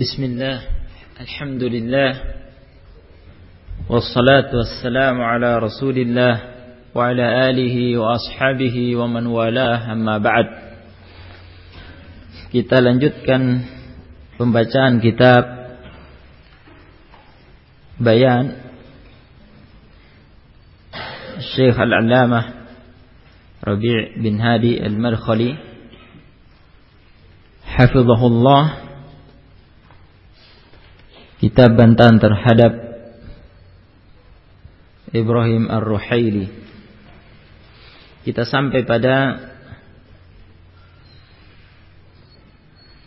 بسم الله الحمد لله والصلاة والسلام على رسول الله وعلى آله وأصحابه ومن والاه أما بعد kita lanjutkan pembacaan kitab Bayan Syekh Al-Allamah Rabi' bin Hadi Al-Markhali Hafizahullah Kitab bantahan terhadap Ibrahim Ar-Ruhaili. Kita sampai pada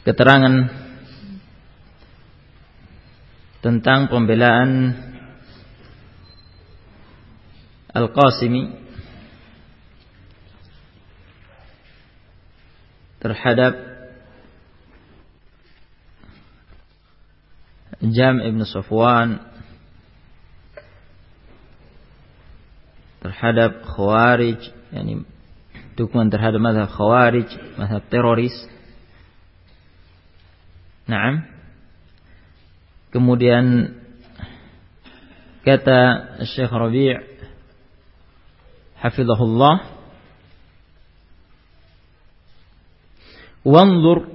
keterangan tentang pembelaan Al-Qasimi terhadap Jam Ibn Safwan terhadap Khawarij yani dukungan terhadap mazhab Khawarij mazhab teroris Naam. Kemudian kata Syekh Rabi' hafizahullah wanzur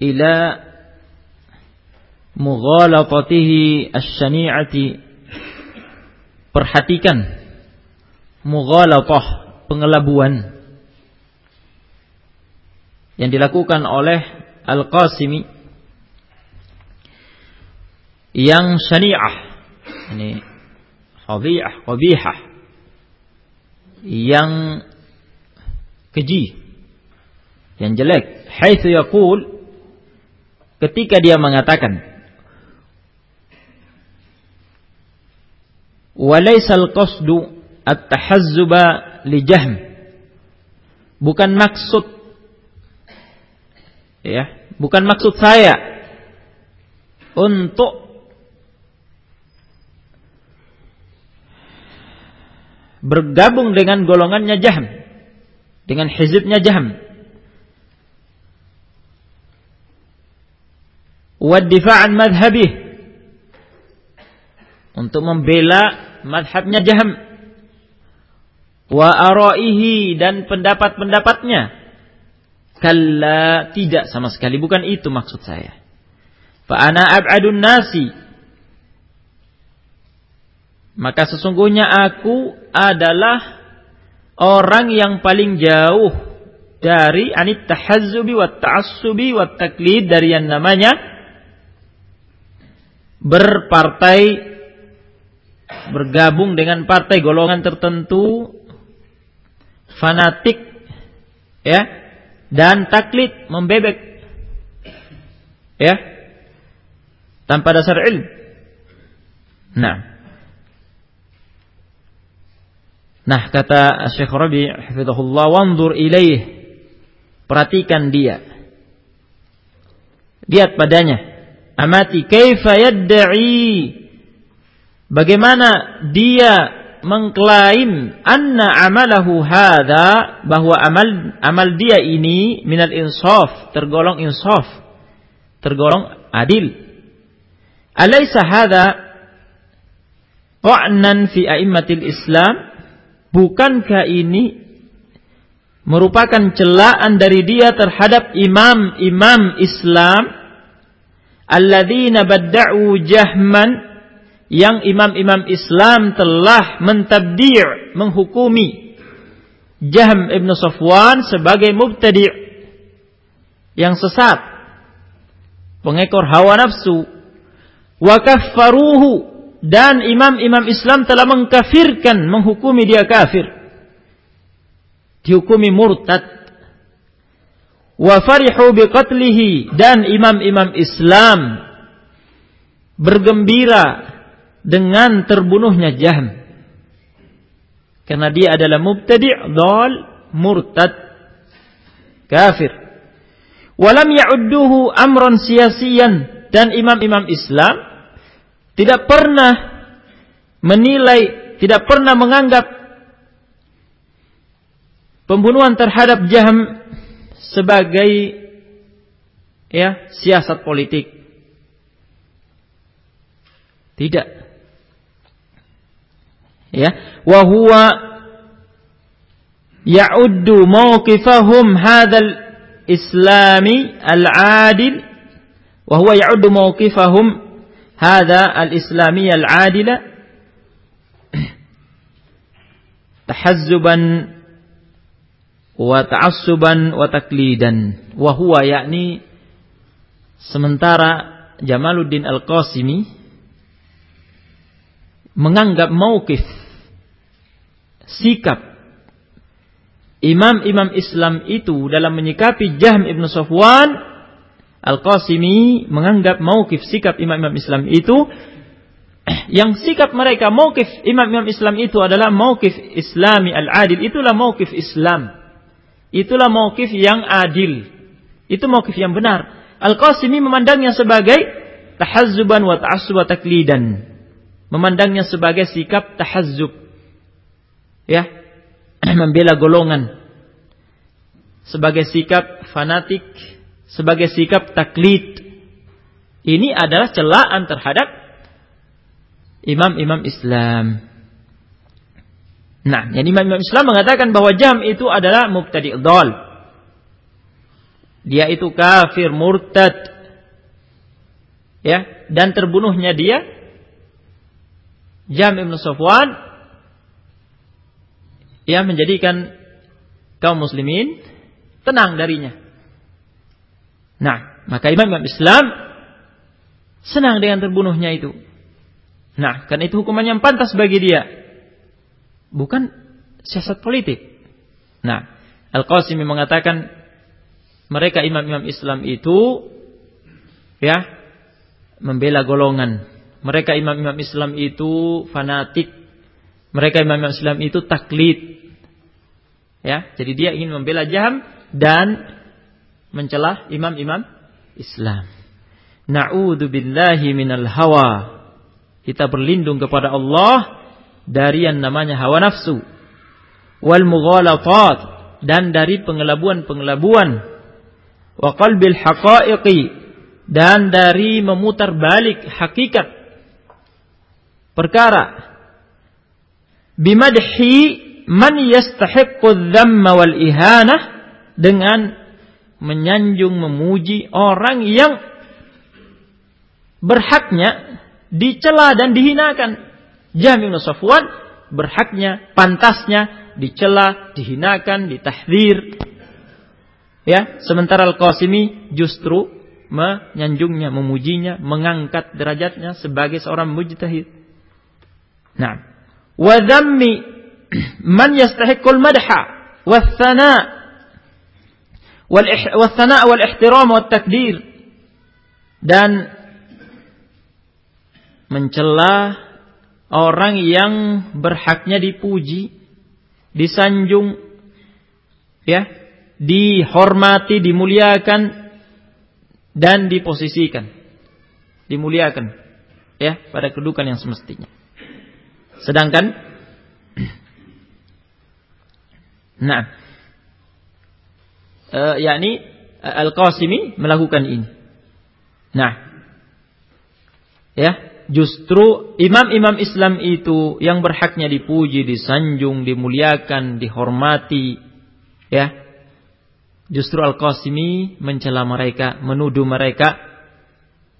ila mughalatatihi asy-syani'ati perhatikan mughalatah pengelabuan yang dilakukan oleh Al-Qasimi yang syani'ah ini fadhi'ah qabihah yang keji yang jelek. Haitsu yaqul ketika dia mengatakan walaysa al-qasdu at-tahazzuba li jahm bukan maksud Ya, bukan maksud saya untuk bergabung dengan golongannya Jahm, dengan hizibnya Jahm. Wadifa'an madhabih untuk membela madhabnya Jahm wa araihi dan pendapat-pendapatnya Kalla tidak sama sekali bukan itu maksud saya. Fa ana ab'adun nasi. Maka sesungguhnya aku adalah orang yang paling jauh dari anit tahazzubi wa ta'assubi wa taklid dari yang namanya berpartai bergabung dengan partai golongan tertentu fanatik ya dan taklid membebek ya tanpa dasar ilmu. Nah. Nah kata Syekh Rabi hafizahullah wanzur ilaih. Perhatikan dia. Lihat padanya. Amati kaifa yad'i bagaimana dia mengklaim anna amalahu hadha bahwa amal amal dia ini minal insaf tergolong insaf tergolong adil. Alaysa hadha qa'nan fi a'immatil islam? Bukankah ini merupakan celaan dari dia terhadap imam-imam Islam? Alladzina badda'u jahman yang imam-imam Islam telah mentabdi' menghukumi Jahm ibn Safwan sebagai mubtadi' yang sesat pengekor hawa nafsu. Wa kaffaruhu dan imam-imam Islam telah mengkafirkan menghukumi dia kafir. Dihukumi murtad. Wa farihu biqatlihi dan imam-imam Islam bergembira dengan terbunuhnya Jahm. Karena dia adalah mubtadi' dal murtad kafir. Walam ya'udduhu amran siyasiyan dan imam-imam Islam tidak pernah menilai, tidak pernah menganggap pembunuhan terhadap Jahm sebagai ya siasat politik. Tidak. Ya, wa huwa ya'uddu mawqifahum hadzal islami al-adil. Wa huwa ya'uddu mawqifahum hadza al-islami al-adila. Tahazzuban wa ta'assuban wa taklidan wa huwa yakni sementara Jamaluddin Al-Qasimi menganggap mauqif sikap imam-imam Islam itu dalam menyikapi Jahm ibn Safwan Al-Qasimi menganggap mauqif sikap imam-imam Islam itu yang sikap mereka mauqif imam-imam Islam itu adalah mauqif Islami al-adil. Itulah mauqif Islam. Itulah mauqif yang adil. Itu mauqif yang benar. Al-Qasimi memandangnya sebagai tahazzuban wa ta'assub taklidan memandangnya sebagai sikap tahazzub ya membela golongan sebagai sikap fanatik sebagai sikap taklid ini adalah celaan terhadap imam-imam Islam. Nah, yang imam-imam Islam mengatakan bahwa jam itu adalah mubtadi' dhal. Dia itu kafir, murtad. Ya, dan terbunuhnya dia Jam Ibn Safwan yang menjadikan kaum muslimin tenang darinya. Nah, maka imam-imam Islam senang dengan terbunuhnya itu. Nah, karena itu hukuman yang pantas bagi dia. Bukan siasat politik. Nah, Al-Qasimi mengatakan mereka imam-imam Islam itu ya membela golongan. Mereka imam-imam Islam itu fanatik. Mereka imam-imam Islam itu taklid. Ya, jadi dia ingin membela Jaham dan mencela imam-imam Islam. Na'udzu billahi minal hawa kita berlindung kepada Allah dari yang namanya hawa nafsu wal mughalatat dan dari pengelabuan-pengelabuan wa qalbil haqaiqi dan dari memutar balik hakikat perkara bimadhi man yastahiqqu wal ihanah dengan menyanjung memuji orang yang berhaknya dicela dan dihinakan. Jami bin Safwan berhaknya, pantasnya dicela, dihinakan, ditahdir. Ya, sementara Al-Qasimi justru menyanjungnya, memujinya, mengangkat derajatnya sebagai seorang mujtahid. Nah, wa dhammi man yastahiqqul madha wa thana wal wal ihtiram wa takdir dan mencela orang yang berhaknya dipuji, disanjung, ya, dihormati, dimuliakan dan diposisikan. Dimuliakan ya pada kedudukan yang semestinya. Sedangkan nah uh, yakni Al-Qasimi melakukan ini. Nah, ya, justru imam-imam Islam itu yang berhaknya dipuji, disanjung, dimuliakan, dihormati, ya. Justru Al-Qasimi mencela mereka, menuduh mereka,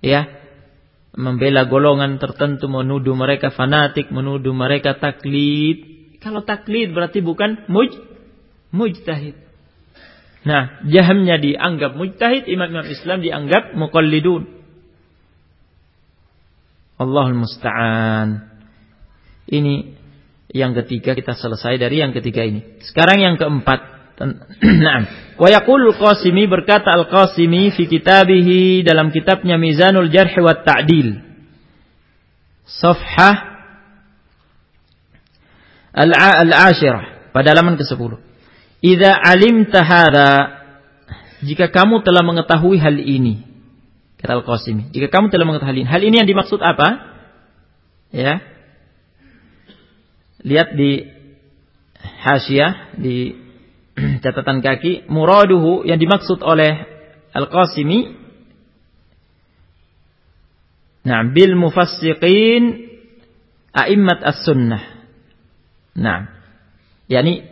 ya, membela golongan tertentu, menuduh mereka fanatik, menuduh mereka taklid. Kalau taklid berarti bukan muj, mujtahid. Nah, jahamnya dianggap mujtahid, imam-imam Islam dianggap muqallidun. Allahul musta'an. Ini yang ketiga kita selesai dari yang ketiga ini. Sekarang yang keempat. Naam. Wa yaqul Qasimi berkata Al-Qasimi fi kitabihi dalam kitabnya Mizanul Jarh wa Ta'dil. Safhah Al-Ashirah pada halaman ke-10. Idza alimta hadza jika kamu telah mengetahui hal ini Kata Al-Qasimi. Jika kamu telah mengetahui hal ini. Hal ini yang dimaksud apa? Ya. Lihat di hasyiah, di catatan kaki. Muraduhu yang dimaksud oleh Al-Qasimi. Nah, bil mufassiqin a'immat as-sunnah. Nah, yakni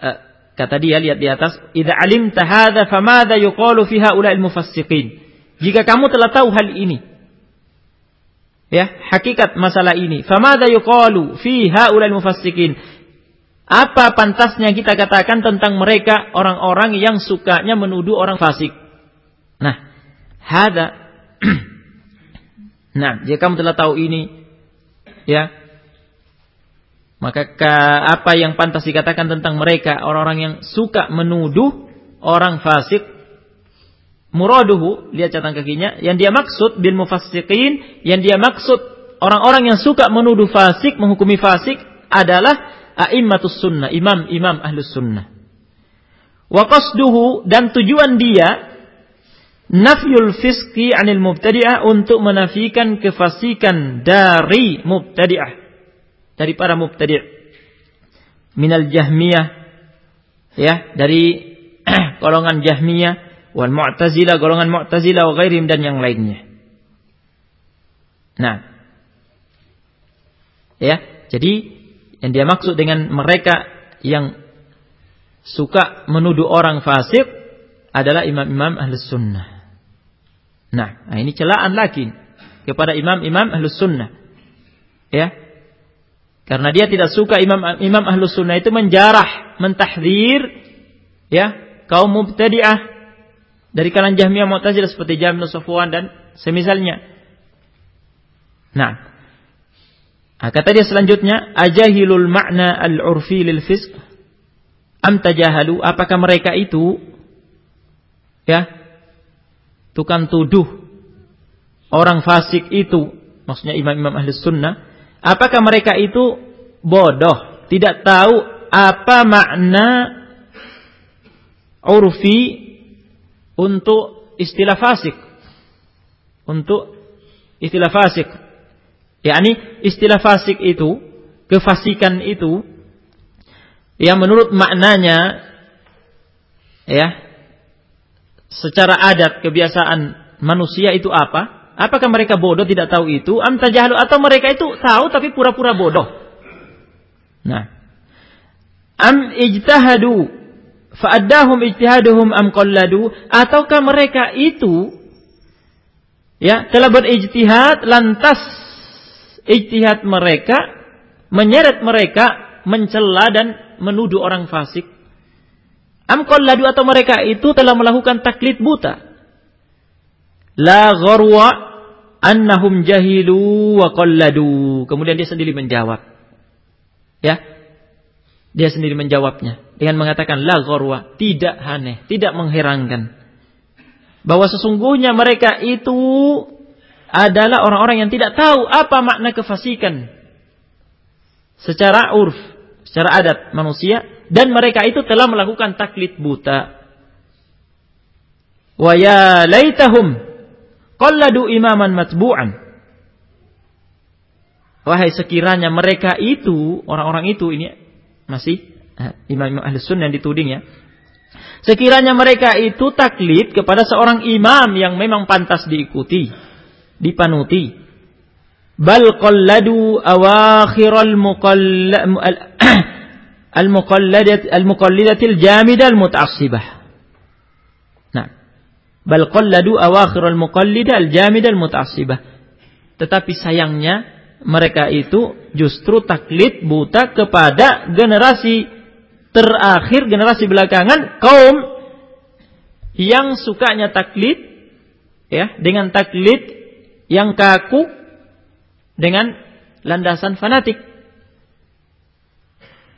uh, kata dia lihat di atas, "Idza alimta hadza famadza yuqalu fi haula'il mufassiqin?" Jika kamu telah tahu hal ini, ya, hakikat masalah ini, famadza yuqalu fi haula'il mufassiqin? Apa pantasnya kita katakan tentang mereka orang-orang yang sukanya menuduh orang fasik? Nah, hada Nah, jika kamu telah tahu ini, ya, maka apa yang pantas dikatakan tentang mereka orang-orang yang suka menuduh orang fasik muraduhu lihat catatan kakinya yang dia maksud bil mufassiqin yang dia maksud orang-orang yang suka menuduh fasik menghukumi fasik adalah a'immatus sunnah imam-imam ahlus sunnah. Wa qasduhu dan tujuan dia nafyul fiski anil mubtadi'ah untuk menafikan kefasikan dari mubtadi'ah dari para mubtadi' minal jahmiyah ya dari golongan jahmiyah wal mu'tazilah golongan mu'tazilah wa ghairim dan yang lainnya. Nah. Ya jadi yang dia maksud dengan mereka yang suka menuduh orang fasik adalah imam-imam ahlus sunnah Nah, nah ini celaan lagi kepada imam-imam ahlus sunnah. Ya. Karena dia tidak suka imam imam ahlus sunnah itu menjarah, mentahdir ya, kaum mubtadi'ah dari kalangan Jahmiyah Mu'tazilah seperti Jahmiyah Safwan dan semisalnya. Nah, nah, kata dia selanjutnya, ajahilul makna al-urfi lil fisq am tajahalu apakah mereka itu ya tukang tuduh orang fasik itu, maksudnya imam-imam ahli sunnah, apakah mereka itu bodoh, tidak tahu apa makna urfi untuk istilah fasik. Untuk istilah fasik. Yakni istilah fasik itu, kefasikan itu, yang menurut maknanya, ya, secara adat kebiasaan manusia itu apa? Apakah mereka bodoh tidak tahu itu? Am tajahlu atau mereka itu tahu tapi pura-pura bodoh? Nah, am ijtahadu fa'addahum ijtihaduhum am qalladu ataukah mereka itu ya telah berijtihad lantas ijtihad mereka menyeret mereka mencela dan menuduh orang fasik Am qalladu atau mereka itu telah melakukan taklid buta. La gharwa annahum jahilu wa qalladu. Kemudian dia sendiri menjawab. Ya. Dia sendiri menjawabnya dengan mengatakan la gharwa, tidak aneh, tidak mengherankan. Bahwa sesungguhnya mereka itu adalah orang-orang yang tidak tahu apa makna kefasikan secara urf, secara adat manusia dan mereka itu telah melakukan taklid buta. Wa ya laitahum qalladu imaman matbu'an. Wahai sekiranya mereka itu, orang-orang itu ini masih eh, imam-imam ahli sunnah yang dituding ya. Sekiranya mereka itu taklid kepada seorang imam yang memang pantas diikuti, dipanuti. Bal qalladu awakhiral muqalla al-muqallidat al-muqallidatil jamidah al-muta'assibah. Nah, bal qalladu awakhir al-muqallida al-jamidah al-muta'assibah. Tetapi sayangnya mereka itu justru taklid buta kepada generasi terakhir, generasi belakangan kaum yang sukanya taklid ya, dengan taklid yang kaku dengan landasan fanatik.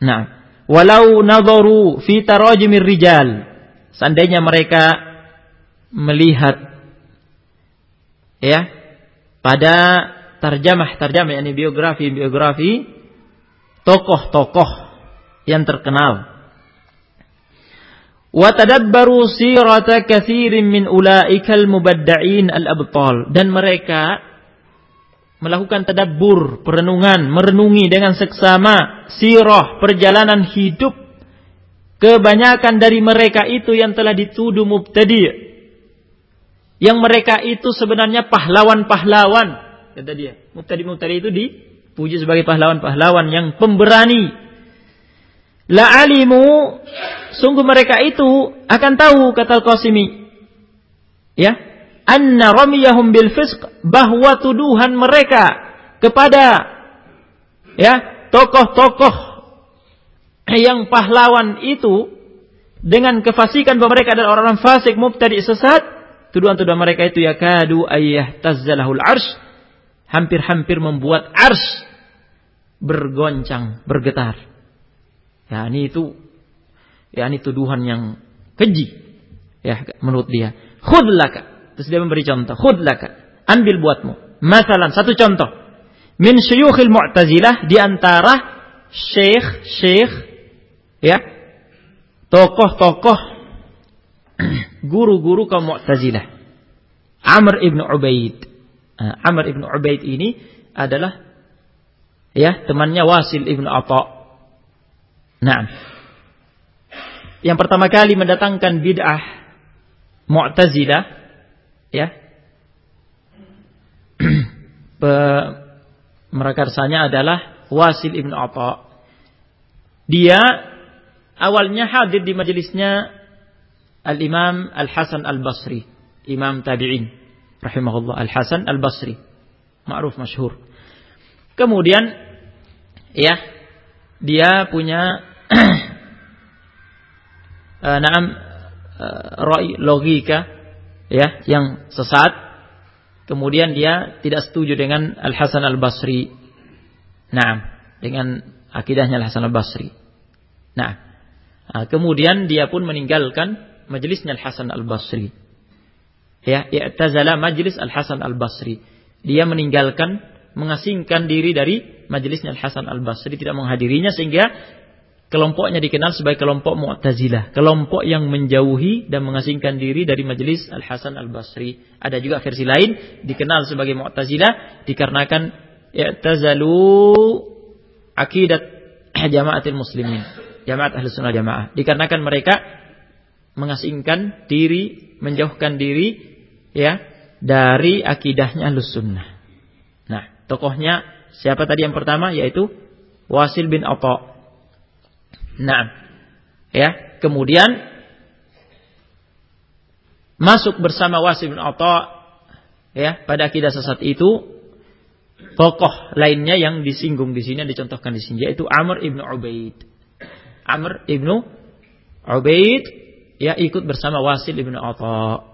Nah, walau nadharu fi tarajimir rijal seandainya mereka melihat ya pada tarjamah tarjamah yakni biografi biografi tokoh-tokoh yang terkenal min mubadda'in dan mereka melakukan tadabbur, perenungan, merenungi dengan seksama sirah perjalanan hidup kebanyakan dari mereka itu yang telah dituduh mubtadi' yang mereka itu sebenarnya pahlawan-pahlawan kata dia. Mubtadi-mubtadi itu dipuji sebagai pahlawan-pahlawan yang pemberani. La alimu sungguh mereka itu akan tahu kata Al-Qasimi. Ya, anna ramiyahum bil fisq bahwa tuduhan mereka kepada ya tokoh-tokoh yang pahlawan itu dengan kefasikan bahwa mereka adalah orang-orang fasik mubtadi sesat tuduhan-tuduhan mereka itu ya kadu ayyah tazzalahul arsh hampir-hampir membuat arsh bergoncang bergetar ya ini itu ya ini tuduhan yang keji ya menurut dia khudlaka terus dia memberi contoh khudlaka ambil buatmu masalan satu contoh min syuyukhil mu'tazilah di antara syekh-syekh ya tokoh-tokoh guru-guru kaum Mu'tazilah. Amr ibn Ubaid. Nah, Amr ibn Ubaid ini adalah ya temannya Wasil ibn Atha. Nah, yang pertama kali mendatangkan bid'ah Mu'tazilah ya merekarsanya adalah Wasil ibn Atha. Dia awalnya hadir di majelisnya Al-Imam Al-Hasan Al-Basri, Imam Tabi'in rahimahullah Al-Hasan Al-Basri. Ma'ruf masyhur. Kemudian ya dia punya uh, naam uh, logika ya yang sesat. Kemudian dia tidak setuju dengan Al-Hasan Al-Basri. Nah, dengan akidahnya Al-Hasan Al-Basri. Nah, Nah, kemudian dia pun meninggalkan majelisnya Al-Hasan Al-Basri. Ya, i'tazala majlis Al-Hasan Al-Basri. Dia meninggalkan, mengasingkan diri dari majelisnya Al-Hasan Al-Basri, tidak menghadirinya sehingga kelompoknya dikenal sebagai kelompok Mu'tazilah, kelompok yang menjauhi dan mengasingkan diri dari majelis Al-Hasan Al-Basri. Ada juga versi lain dikenal sebagai Mu'tazilah dikarenakan i'tazalu akidat jamaatil muslimin jamaat ahli sunnah jamaah. Dikarenakan mereka mengasingkan diri, menjauhkan diri ya dari akidahnya ahli sunnah. Tokohnya siapa tadi yang pertama yaitu Wasil bin Atha. Nah, ya, kemudian masuk bersama Wasil bin Atha ya pada akidah sesat itu tokoh lainnya yang disinggung di sini dicontohkan di sini yaitu Amr ibnu Ubaid. Amr ibnu Ubaid ya ikut bersama Wasil ibnu Atha.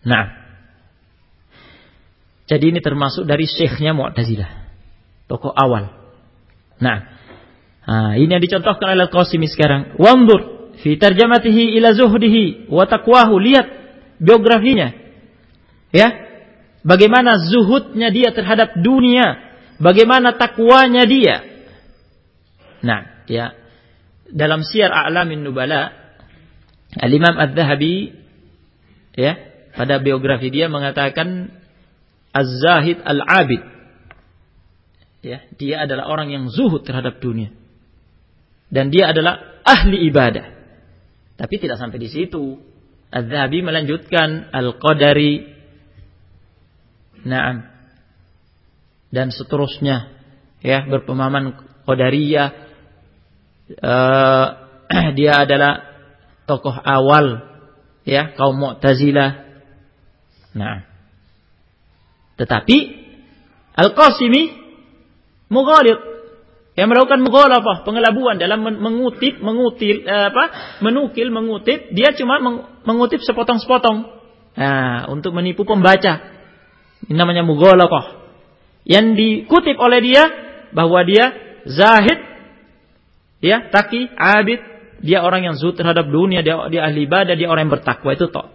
Nah, jadi ini termasuk dari syekhnya Mu'tazilah. Tokoh awal. Nah, nah ini yang dicontohkan oleh Al-Qasimi sekarang. Wandur fi tarjamatihi ila zuhdihi wa taqwahu. Lihat biografinya. Ya. Bagaimana zuhudnya dia terhadap dunia. Bagaimana takwanya dia. Nah, ya dalam Syiar A'lamin Nubala Al-Imam Az-Zahabi ya pada biografi dia mengatakan Az-Zahid Al-Abid. Ya dia adalah orang yang zuhud terhadap dunia. Dan dia adalah ahli ibadah. Tapi tidak sampai di situ. Az-Zahabi melanjutkan Al-Qadari. Naam. Dan seterusnya ya berpemahaman Qadariyah. Uh, dia adalah tokoh awal ya kaum Mu'tazilah. Nah. Tetapi Al-Qasimi mughalid yang melakukan mughalabah, pengelabuan dalam mengutip, mengutil eh, apa? menukil, mengutip, dia cuma mengutip sepotong-sepotong. Nah, untuk menipu pembaca. Ini namanya mughalabah. Yang dikutip oleh dia bahwa dia zahid Ya, taki, abid, dia orang yang zuhud terhadap dunia, dia, dia ahli ibadah, dia orang yang bertakwa itu toh.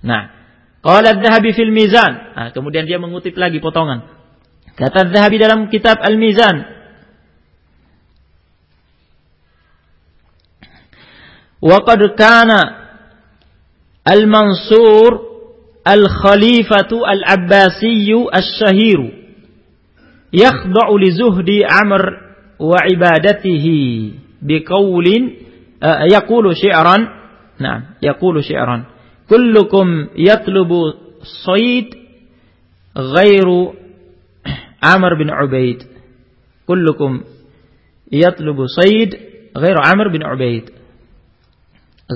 Nah, Qala Adz-Dzahabi fil Mizan. Nah, kemudian dia mengutip lagi potongan. Kata Adz-Dzahabi dalam kitab Al-Mizan. Wa qad kana Al-Mansur Al-Khalifatu Al Abbasiy Al-Shahiru yakhda'u li zuhdi Amr wa ibadatihi biqaulin uh, ah, yaqulu syi'ran. Naam, yaqulu syi'ran. كلكم يطلب صيد غير عمر بن عبيد. كلكم يطلب صيد غير عمر بن عبيد.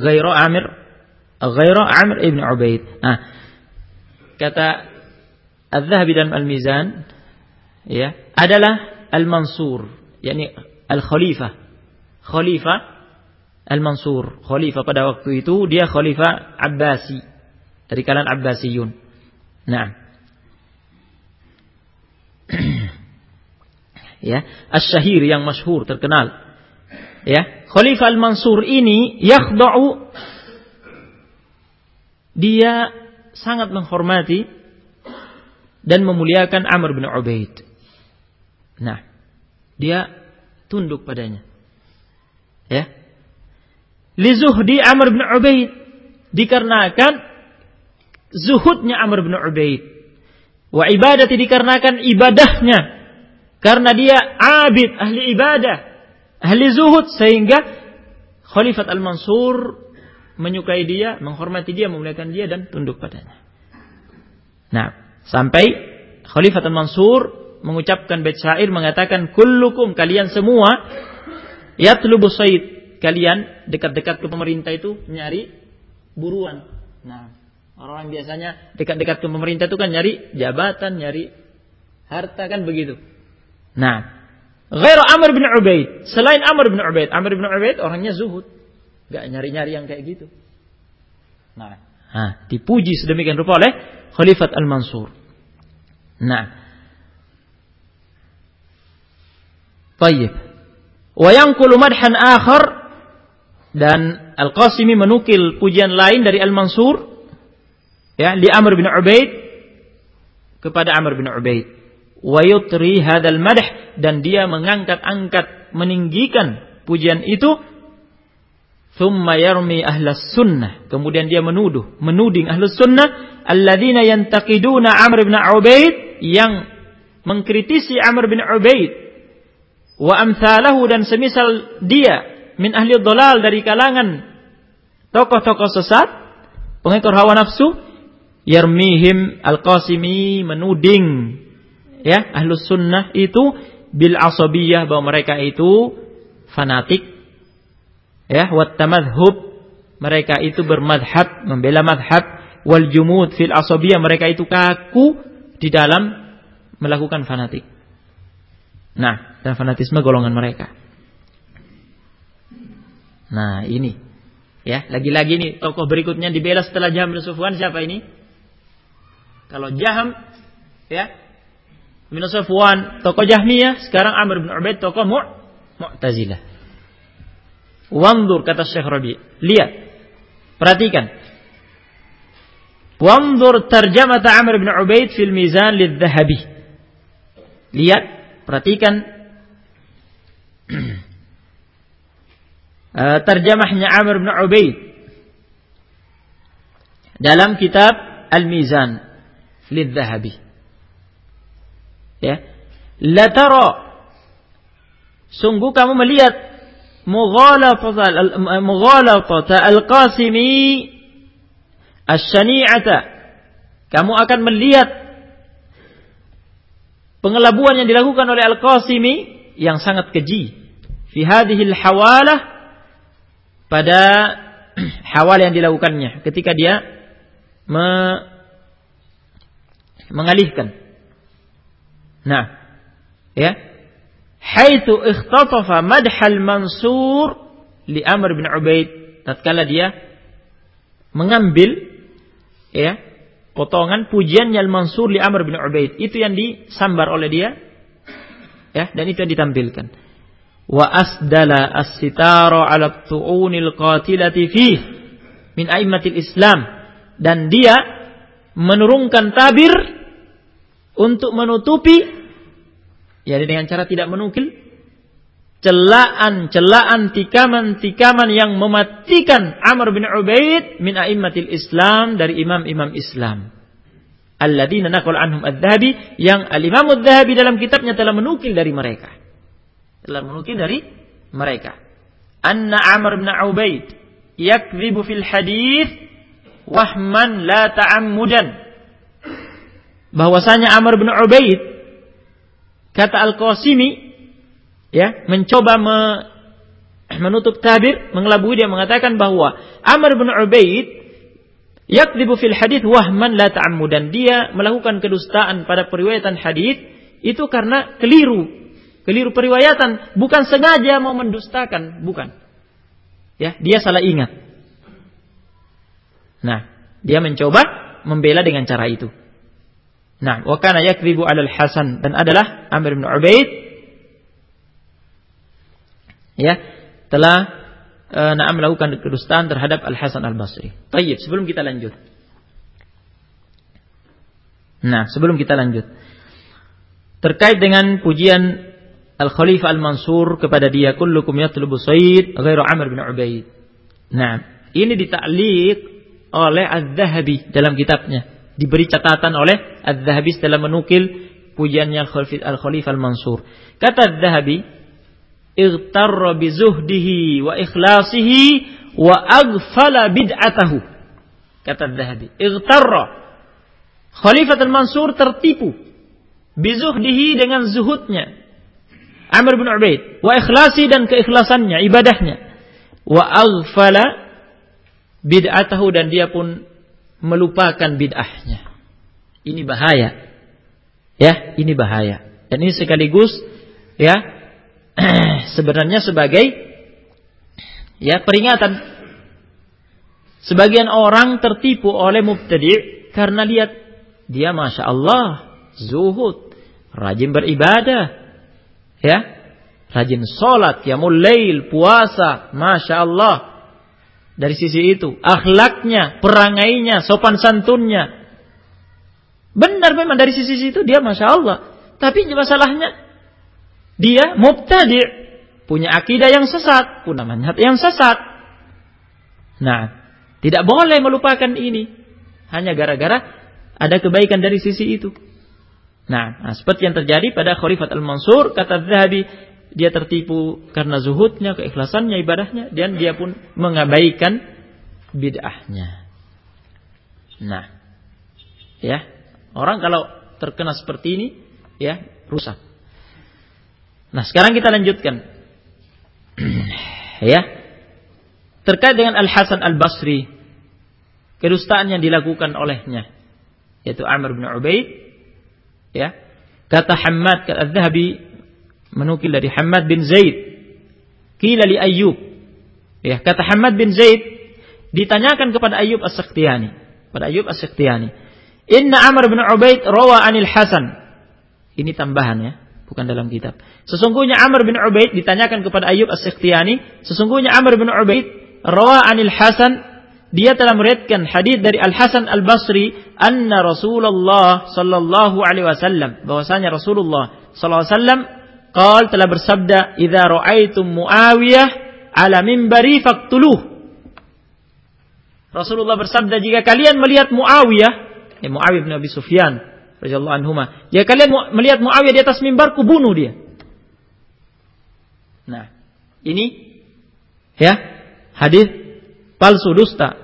غير عمر غير عمر بن عبيد. آه. كتا الذهب دم الميزان يا المنصور يعني الخليفة. خليفة Al-Mansur. Khalifah pada waktu itu dia Khalifah Abbasi dari kalangan Abbasiyun. Nah. ya, Asy-Syahir yang masyhur terkenal. Ya, Khalifah Al-Mansur ini yakhda'u dia sangat menghormati dan memuliakan Amr bin Ubaid. Nah, dia tunduk padanya. Ya. Lizuhdi Amr bin Ubaid dikarenakan zuhudnya Amr bin Ubaid. Wa ibadati dikarenakan ibadahnya. Karena dia abid, ahli ibadah, ahli zuhud sehingga Khalifat Al-Mansur menyukai dia, menghormati dia, memuliakan dia dan tunduk padanya. Nah, sampai Khalifat Al-Mansur mengucapkan bait syair mengatakan kullukum kalian semua yatlubu said kalian dekat-dekat ke pemerintah itu nyari buruan. Nah, orang biasanya dekat-dekat ke pemerintah itu kan nyari jabatan, nyari harta kan begitu. Nah, Ghair Amr bin Ubaid, selain Amr bin Ubaid, Amr bin Ubaid orangnya zuhud. Gak nyari-nyari yang kayak gitu. Nah, nah dipuji sedemikian rupa oleh Khalifat Al-Mansur. Nah, Tayyib. Wa yanqulu madhan akhar dan Al-Qasimi menukil pujian lain dari Al-Mansur ya li Amr bin Ubaid kepada Amr bin Ubaid. Wa yutri hadzal madh dan dia mengangkat-angkat meninggikan pujian itu. Thumma yarmi ahlas sunnah. Kemudian dia menuduh menuding ahlus sunnah alladzina yantaqiduna Amr bin Ubaid yang mengkritisi Amr bin Ubaid. Wa amsalahu dan semisal dia min ahli dolal dari kalangan tokoh-tokoh sesat, pengekor hawa nafsu, yarmihim al-qasimi menuding ya ahlus sunnah itu bil asabiyah bahwa mereka itu fanatik ya wat tamadhub mereka itu bermadhab membela madhab wal jumud fil asabiyah mereka itu kaku di dalam melakukan fanatik. Nah dan fanatisme golongan mereka Nah, ini. Ya, lagi-lagi nih tokoh berikutnya dibela setelah Jaham bin Sufwan siapa ini? Kalau Jaham ya bin Sufwan tokoh Jahmiyah, sekarang Amr bin Ubaid tokoh Mu' Mu'tazilah. Wandur kata Syekh Rabi. Lihat. Perhatikan. Wandur terjemah Amr bin Ubaid fil Mizan lidh-Dhahabi. Lihat, perhatikan uh, terjemahnya Amr bin Ubaid dalam kitab Al-Mizan lidh-Dhahabi. Ya. La tara sungguh kamu melihat mughalatata al-Qasimi asy-syani'ata. Kamu akan melihat pengelabuan yang dilakukan oleh Al-Qasimi yang sangat keji. Fi hadhihi al-hawalah pada hawal yang dilakukannya ketika dia me mengalihkan. Nah, ya. Haitsu ikhtatafa madhal Mansur li Amr bin Ubaid tatkala dia mengambil ya potongan pujiannya Al-Mansur li Amr bin Ubaid itu yang disambar oleh dia ya dan itu yang ditampilkan wa asdala as-sitara ala tu'unil qatilati fih min aimmatil Islam. Dan dia menurunkan tabir untuk menutupi ya dengan cara tidak menukil celaan-celaan tikaman-tikaman yang mematikan Amr bin Ubaid min aimmatil Islam dari imam-imam Islam. Alladzina naqal anhum adz-dzahabi yang al-Imam adz-Dzahabi dalam kitabnya telah menukil dari mereka telah menukil dari mereka. Anna Amr bin Ubaid yakdzibu fil hadis wahman la ta'ammudan. bahwasanya Amr bin Ubaid kata Al-Qasimi ya mencoba me, menutup tabir mengelabui dia mengatakan bahwa Amr bin Ubaid yakdzibu fil hadith wahman la ta'ammudan dia melakukan kedustaan pada periwayatan hadith itu karena keliru keliru periwayatan bukan sengaja mau mendustakan bukan ya dia salah ingat nah dia mencoba membela dengan cara itu Nah, wa kana yakdzibu 'alal Hasan dan adalah Amr bin Ubaid ya, telah e, melakukan kedustaan terhadap Al Hasan Al Basri. Tayyib, sebelum kita lanjut. Nah, sebelum kita lanjut. Terkait dengan pujian Al Khalifah Al Mansur kepada dia kullukum yatlubu Said ghairu Amr bin Ubaid. Nah, ini ditaklik oleh Az-Zahabi dalam kitabnya diberi catatan oleh Az-Zahabi setelah menukil pujiannya Al-Khalifah Al-Mansur. Kata Az-Zahabi, "Ightarra bi zuhdihi wa ikhlasihi wa aghfala bid'atahu." Kata Az-Zahabi, "Ightarra." Khalifah Al-Mansur tertipu bizuhdihi dengan zuhudnya. Amr bin Ubaid wa ikhlasi dan keikhlasannya, ibadahnya. Wa aghfala bid'atahu dan dia pun melupakan bid'ahnya. Ini bahaya. Ya, ini bahaya. Dan ini sekaligus ya sebenarnya sebagai ya peringatan sebagian orang tertipu oleh mubtadi' karena lihat dia masya Allah zuhud, rajin beribadah, ya, rajin sholat, ya lail, puasa, masya Allah, dari sisi itu, akhlaknya, perangainya, sopan santunnya. Benar memang dari sisi itu dia Masya Allah. Tapi masalahnya, dia mubtadi' punya akidah yang sesat, punya manhaj yang sesat. Nah, tidak boleh melupakan ini. Hanya gara-gara ada kebaikan dari sisi itu. Nah, nah seperti yang terjadi pada Khalifat Al-Mansur, kata Zahabi, dia tertipu karena zuhudnya, keikhlasannya, ibadahnya, dan dia pun mengabaikan bid'ahnya. Nah, ya, orang kalau terkena seperti ini, ya, rusak. Nah, sekarang kita lanjutkan. ya, terkait dengan Al Hasan Al Basri, kedustaan yang dilakukan olehnya, yaitu Amr bin Ubaid, ya, kata Hamad kata Zahabi menukil dari Hamad bin Zaid. Kila li Ayyub. Ya, kata Hamad bin Zaid ditanyakan kepada Ayyub As-Sakhtiyani. Pada Ayyub As-Sakhtiyani. Inna Amr bin Ubaid rawa anil Hasan. Ini tambahan ya, bukan dalam kitab. Sesungguhnya Amr bin Ubaid ditanyakan kepada Ayyub As-Sakhtiyani, sesungguhnya Amr bin Ubaid rawa anil Hasan dia telah meriwayatkan hadis dari Al Hasan Al Basri anna Rasulullah sallallahu alaihi wasallam bahwasanya Rasulullah sallallahu alaihi wasallam Qal telah bersabda, "Idza ra'aitum Muawiyah ala mimbari faqtuluh." Rasulullah bersabda, jika kalian melihat Muawiyah, ya Muawiyah bin Abi Sufyan radhiyallahu anhuma, jika kalian melihat Muawiyah di atas mimbar, kubunuh dia. Nah, ini ya hadis palsu dusta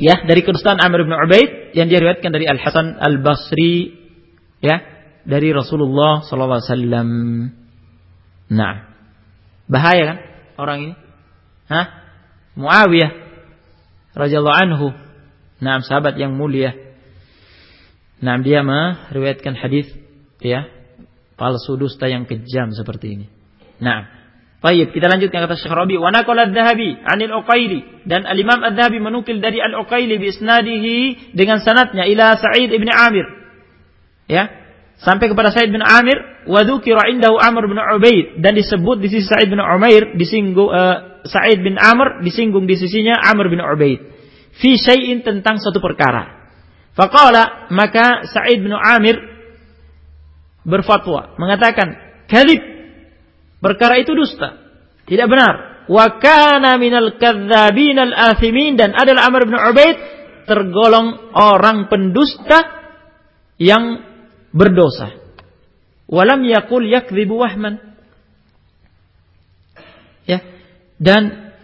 ya dari kedustaan Amr bin Ubaid yang diriwayatkan dari Al Hasan Al Basri ya dari Rasulullah wasallam. Nah, bahaya kan orang ini? Hah? Muawiyah radhiyallahu anhu. Nah, sahabat yang mulia. Nah, dia meriwayatkan hadis ya palsu dusta yang kejam seperti ini. Nah, Baik, kita lanjutkan kata Syekh Rabi. Wa adz-Dzahabi 'anil Uqaili dan Al-Imam Adz-Dzahabi menukil dari Al-Uqaili bi isnadihi dengan sanadnya ila Sa'id ibn Amir. Ya, sampai kepada Sa'id bin Amir wa dzukira indahu Amr bin Ubaid dan disebut di sisi Sa'id bin Umair disinggung uh, Sa'id bin Amr disinggung di sisinya Amr bin Ubaid fi syai'in tentang suatu perkara. Faqala maka Sa'id bin Amir berfatwa mengatakan kadzib perkara itu dusta tidak benar wa kana minal kadzabin al athimin dan adalah Amr bin Ubaid tergolong orang pendusta yang berdosa. Walam yakul yakdzibu wahman. Ya. Dan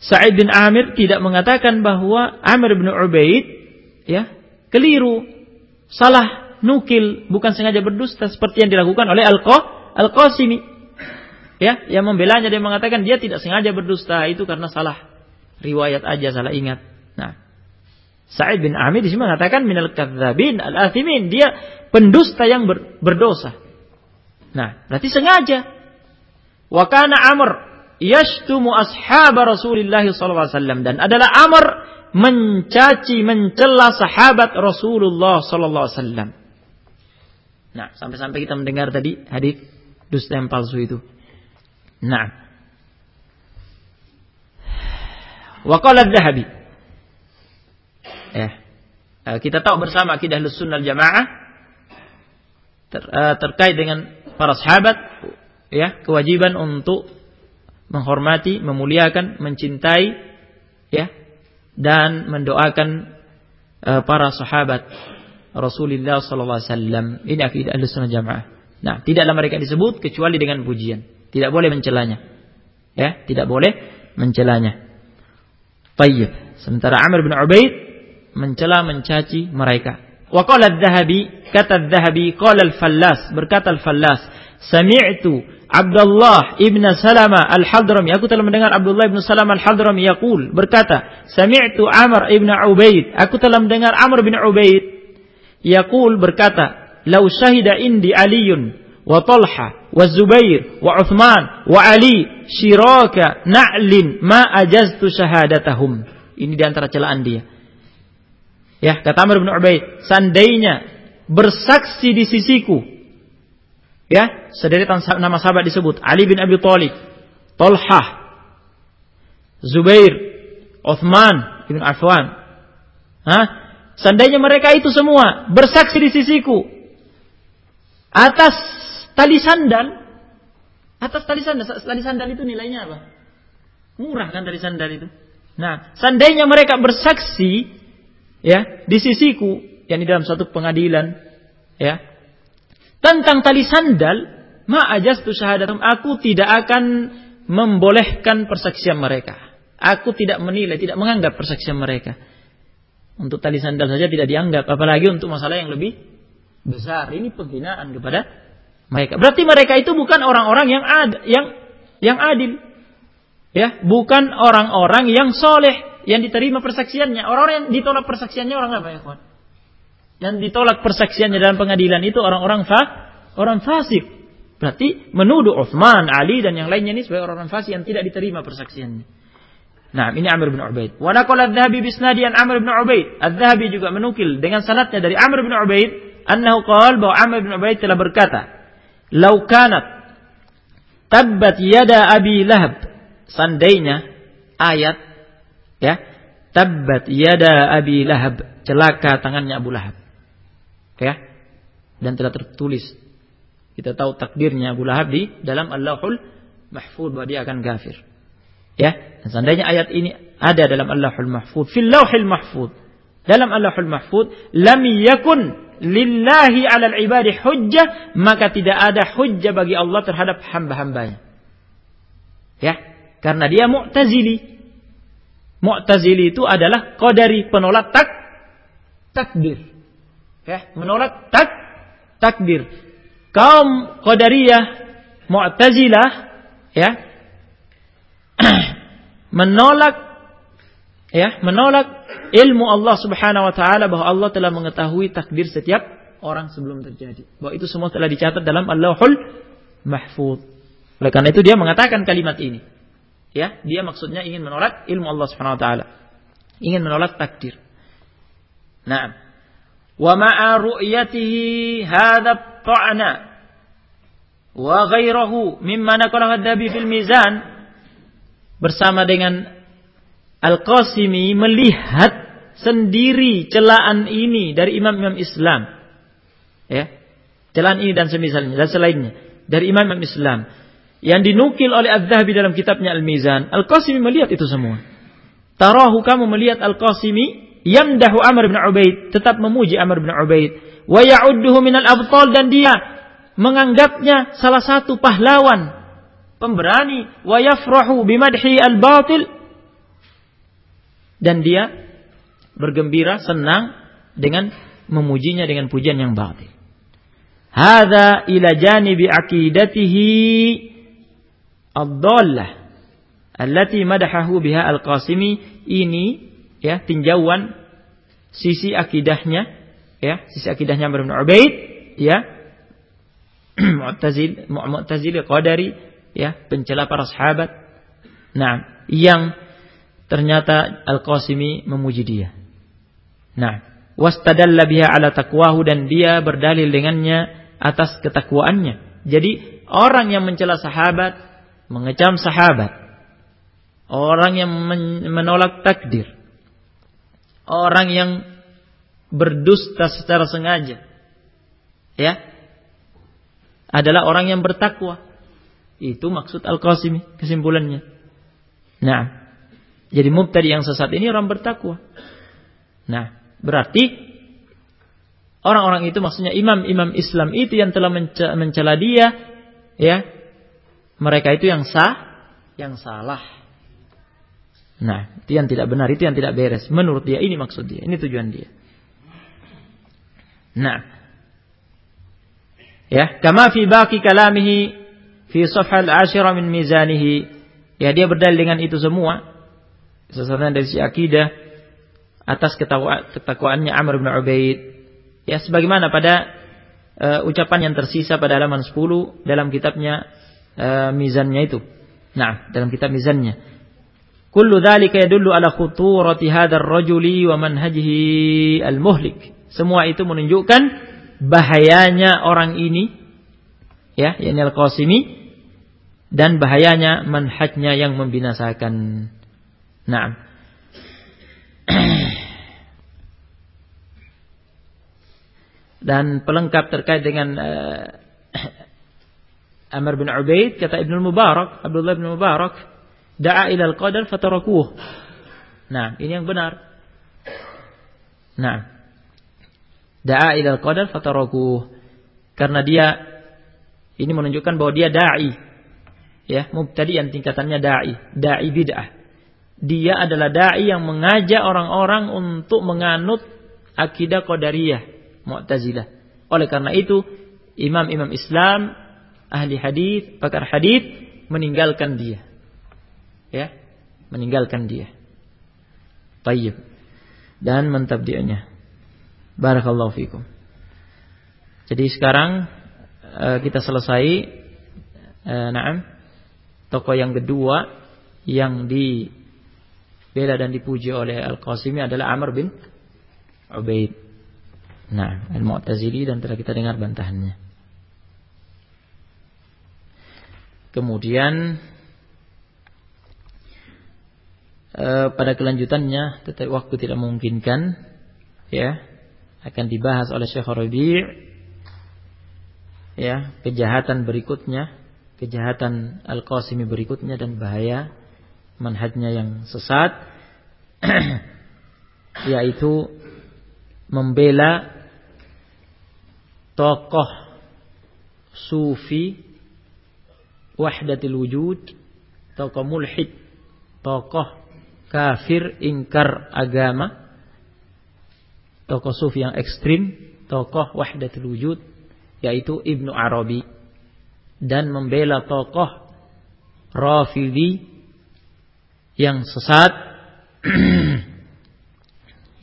Sa'id bin Amir tidak mengatakan bahwa Amir bin Ubaid ya keliru, salah nukil, bukan sengaja berdusta seperti yang dilakukan oleh Al-Qasimi. Ya, yang membelanya dia mengatakan dia tidak sengaja berdusta itu karena salah riwayat aja, salah ingat. Nah, Sa'id bin Amir di sini mengatakan minal kadzabin al-athimin, dia pendusta yang ber, berdosa. Nah, berarti sengaja. Wa kana Amr yashtumu ashab Rasulullah SAW dan adalah Amr mencaci mencela sahabat Rasulullah SAW. Nah, sampai-sampai kita mendengar tadi hadis dusta yang palsu itu. Nah. Wa qala dhahabi Eh, kita tahu bersama akidah sunnah jamaah ter, uh, terkait dengan para sahabat ya kewajiban untuk menghormati, memuliakan, mencintai ya dan mendoakan uh, para sahabat Rasulullah sallallahu alaihi wasallam. Ini akidah Ahlussunnah Jamaah. Nah, tidaklah mereka disebut kecuali dengan pujian. Tidak boleh mencelanya. Ya, tidak boleh mencelanya. Tayyib. Sementara Amr bin Ubaid mencela mencaci mereka. Wa qala adz-Dzahabi, kata adz-Dzahabi, qala al-Fallas, berkata al-Fallas, sami'tu Abdullah ibn Salama al-Hadrami. Aku telah mendengar Abdullah ibn Salama al-Hadrami yaqul berkata, "Sami'tu Amr ibn Ubaid." Aku telah mendengar Amr bin Ubaid yaqul berkata, "Lau syahida indi Aliun wa Talha wa Zubair wa Uthman wa Ali shiraka na'lin ma ajaztu syahadatahum." Ini di antara celaan dia. Ya, kata Amr bin Ubaid, seandainya bersaksi di sisiku. Ya, sederetan nama sahabat disebut Ali bin Abi Thalib, Talhah, Zubair, Uthman bin Affan. Hah? Seandainya mereka itu semua bersaksi di sisiku atas tali sandal, atas tali sandal, tali sandal itu nilainya apa? Murah kan tali sandal itu. Nah, seandainya mereka bersaksi ya di sisiku yang di dalam satu pengadilan ya tentang tali sandal ma ajastu syahadatum aku tidak akan membolehkan persaksian mereka aku tidak menilai tidak menganggap persaksian mereka untuk tali sandal saja tidak dianggap apalagi untuk masalah yang lebih besar ini penghinaan kepada mereka berarti mereka itu bukan orang-orang yang ad, yang yang adil ya bukan orang-orang yang soleh yang diterima persaksiannya. Orang-orang yang ditolak persaksiannya orang apa ya, kawan? Yang ditolak persaksiannya dalam pengadilan itu orang-orang fa orang fasik. Berarti menuduh Uthman, Ali dan yang lainnya ini sebagai orang-orang fasik yang tidak diterima persaksiannya. Nah, ini Amr bin Ubaid. Wa naqala adz-Dzahabi bisnadi an Amr bin Ubaid. Adz-Dzahabi juga menukil dengan sanadnya dari Amr bin Ubaid annahu qala bahwa Amr bin Ubaid telah berkata, "Lau kanat tabbat yada Abi Lahab." Seandainya ayat Ya, tabbat yada Abi Lahab, celaka tangannya Abu Lahab. Ya. Dan telah tertulis kita tahu takdirnya Abu Lahab di dalam Allahul Mahfud bahwa dia akan kafir. Ya, dan seandainya ayat ini ada dalam Allahul Mahfud, fil Lauhil Mahfud, dalam Allahul Mahfud, lam yakun lillahi 'alal ibadi hujjah, maka tidak ada hujjah bagi Allah terhadap hamba-hambanya. Ya, karena dia Mu'tazili. Mu'tazili itu adalah qadari penolak tak takdir. Ya, menolak tak takdir. Kaum Qadariyah, Mu'tazilah ya menolak ya, menolak ilmu Allah Subhanahu wa taala bahwa Allah telah mengetahui takdir setiap orang sebelum terjadi. Bahwa itu semua telah dicatat dalam Allahul Mahfuz. Oleh karena itu dia mengatakan kalimat ini. Ya, dia maksudnya ingin menolak ilmu Allah Subhanahu wa taala. Ingin menolak takdir. Nah, wa ma'a ru'yatihi hadha ta'na wa ghairahu mimma naqalahu ad-dabi fil mizan bersama dengan Al-Qasimi melihat sendiri celaan ini dari imam-imam Islam. Ya. Celaan ini dan semisalnya dan selainnya dari imam-imam Islam yang dinukil oleh Az-Zahabi dalam kitabnya Al-Mizan. Al-Qasimi melihat itu semua. Tarahu kamu melihat Al-Qasimi yamdahu Amr bin Ubaid, tetap memuji Amr bin Ubaid. Wa ya'udduhu minal abtal dan dia menganggapnya salah satu pahlawan, pemberani. Wa yafrahu bimadhi al-batil dan dia bergembira, senang dengan memujinya dengan pujian yang batil. Hada ila janibi aqidatihi ad-dhallah allati madahahu biha al-Qasimi ini ya tinjauan sisi akidahnya ya sisi akidahnya Amr bin Ubaid ya Mu'tazil Mu'tazil Qadari ya pencela para sahabat nah yang ternyata Al-Qasimi memuji dia. Nah wastadalla biha ala taqwahu dan dia berdalil dengannya atas ketakwaannya. Jadi orang yang mencela sahabat mengecam sahabat. Orang yang menolak takdir, orang yang berdusta secara sengaja, ya, adalah orang yang bertakwa. Itu maksud Al-Qasimi kesimpulannya. Nah, jadi mubtadi yang sesat ini orang bertakwa. Nah, berarti orang-orang itu maksudnya imam-imam Islam itu yang telah mencela dia, ya, mereka itu yang sah, yang salah. Nah, itu yang tidak benar, itu yang tidak beres. Menurut dia ini maksud dia, ini tujuan dia. Nah, ya, kama fi baqi kalamihi fi safhal ashira min mizanihi. Ya, dia berdalil dengan itu semua. Sesuatu dari si akidah atas ketakwaannya Amr bin Ubaid. Ya, sebagaimana pada uh, ucapan yang tersisa pada halaman 10 dalam kitabnya uh, mizannya itu. Nah, dalam kitab mizannya. Kullu dzalika yadullu ala khuturati hadzal rajuli wa manhajihi al-muhlik. Semua itu menunjukkan bahayanya orang ini ya, yakni al-Qasimi dan bahayanya manhajnya yang membinasakan. Naam. dan pelengkap terkait dengan uh, Amr bin Ubaid kata Ibnu Mubarak, Abdullah bin Mubarak da'a ilal qadar fatarakuh. Nah, ini yang benar. Nah, da'a ilal qadar fatarakuh. Karena dia ini menunjukkan bahwa dia dai. Ya, mubtadi yang tingkatannya dai, dai bid'ah. Dia adalah dai yang mengajak orang-orang untuk menganut akidah qadariyah, Mu'tazilah. Oleh karena itu, imam-imam Islam, ahli hadis, pakar hadis meninggalkan dia ya meninggalkan dia. Tayyib. Dan mentabdi'nya. Barakallahu fikum. Jadi sekarang uh, kita selesai uh, na'am tokoh yang kedua yang dibela dan dipuji oleh Al-Qasimi adalah Amr bin Ubaid. Nah, Al-Mu'tazili dan telah kita dengar bantahannya. Kemudian e, pada kelanjutannya tetapi waktu tidak memungkinkan ya akan dibahas oleh Syekh Rabi' ya kejahatan berikutnya kejahatan Al-Qasimi berikutnya dan bahaya manhajnya yang sesat yaitu membela tokoh sufi wahdatil wujud tokoh mulhid tokoh kafir ingkar agama, tokoh sufi yang ekstrim, tokoh wahdatul wujud, yaitu Ibnu Arabi, dan membela tokoh Rafidi yang sesat,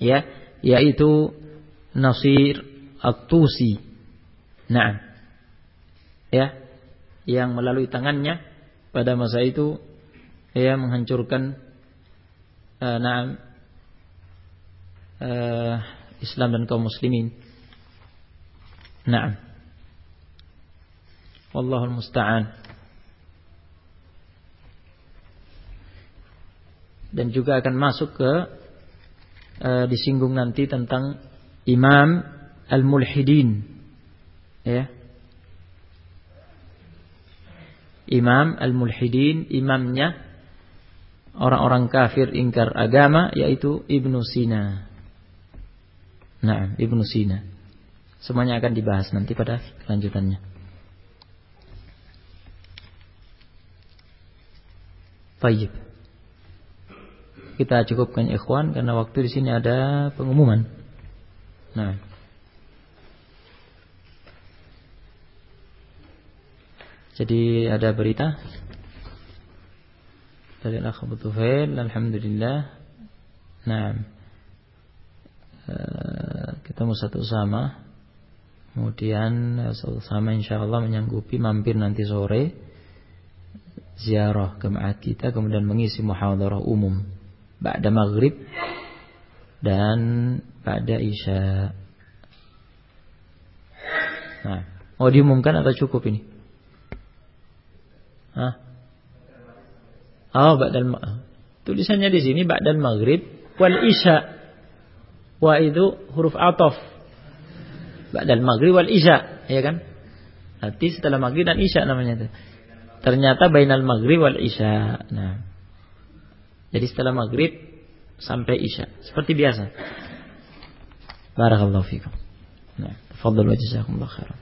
ya, yaitu Nasir At-Tusi. Nah, ya, yang melalui tangannya pada masa itu ya menghancurkan uh, nah, uh, Islam dan kaum muslimin. Naam. Wallahul musta'an. Dan juga akan masuk ke uh, disinggung nanti tentang Imam Al-Mulhidin. Ya. Imam Al-Mulhidin, imamnya orang-orang kafir ingkar agama yaitu Ibnu Sina. Nah, Ibnu Sina. Semuanya akan dibahas nanti pada kelanjutannya. Baik. Kita cukupkan ikhwan karena waktu di sini ada pengumuman. Nah. Jadi ada berita dari Al Tufail, Alhamdulillah. Nah, ketemu satu sama. Kemudian satu sama insya Allah menyanggupi mampir nanti sore ziarah ke kita kemudian mengisi muhadarah umum pada maghrib dan pada isya. Nah, mau diumumkan atau cukup ini? Hah? Oh, ba'dal Tulisannya di sini ba'dal maghrib wal isya. Wa itu huruf atof. Ba'dal maghrib wal isya, ya kan? Nanti setelah maghrib dan isya namanya itu. Ternyata bainal maghrib wal isya. Nah. Jadi setelah maghrib sampai isya, seperti biasa. Barakallahu fikum. Nah, tafadhal wa jazakumullah khairan.